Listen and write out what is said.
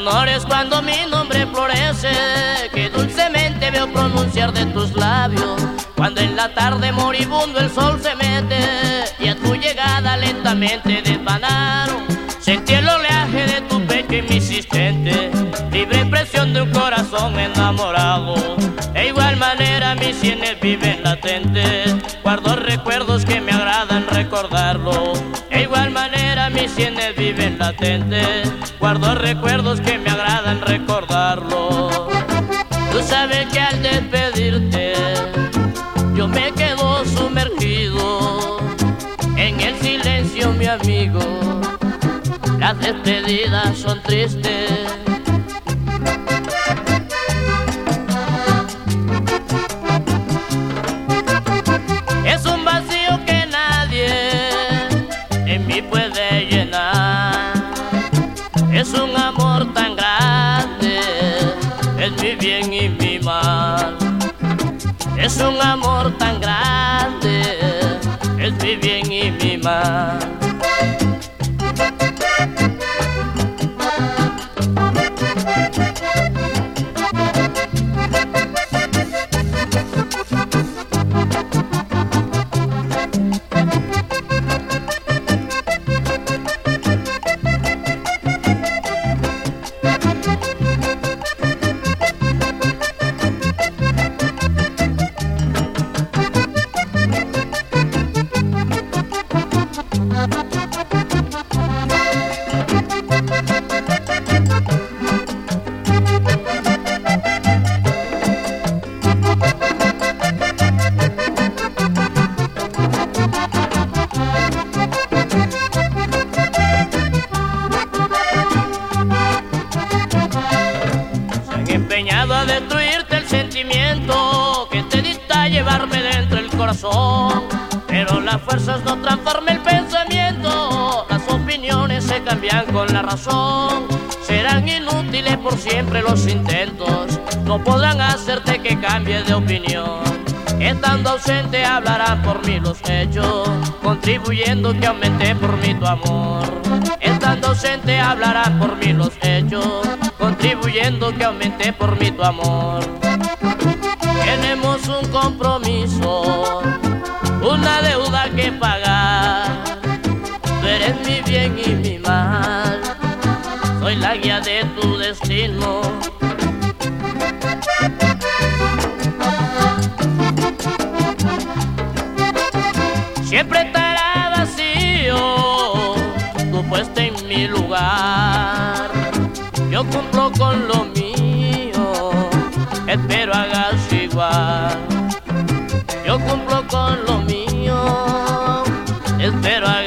honores cuando mi nombre florece, que dulcemente veo pronunciar de tus labios. Cuando en la tarde moribundo el sol se mete y a tu llegada lentamente desvanaron. Sentí el oleaje de tu pecho inmisistente, libre expresión de un corazón enamorado. De igual manera mis sienes viven latentes, guardo recuerdos que me agradan recordarlos viven latentes, guardo recuerdos que me agradan recordarlo. Tú sabes que al despedirte yo me quedo sumergido en el silencio, mi amigo. Las despedidas son tristes. Bien y mi mal. Es un amor tan grande, es mi bien y mi mal. Llevarme dentro el corazón. Pero las fuerzas no transforman el pensamiento, las opiniones se cambian con la razón. Serán inútiles por siempre los intentos, no podrán hacerte que cambies de opinión. Estando ausente hablarán por mí los hechos, contribuyendo que aumente por mí tu amor. Estando ausente hablarán por mí los hechos, contribuyendo que aumente por mí tu amor. Tenemos un compromiso, una deuda que pagar. Tú eres mi bien y mi mal, soy la guía de tu destino. Siempre estará vacío tu puesta en mi lugar. Yo cumplo con lo mío, espero hagas igual. Yo cumplo con lo mío, espero igual.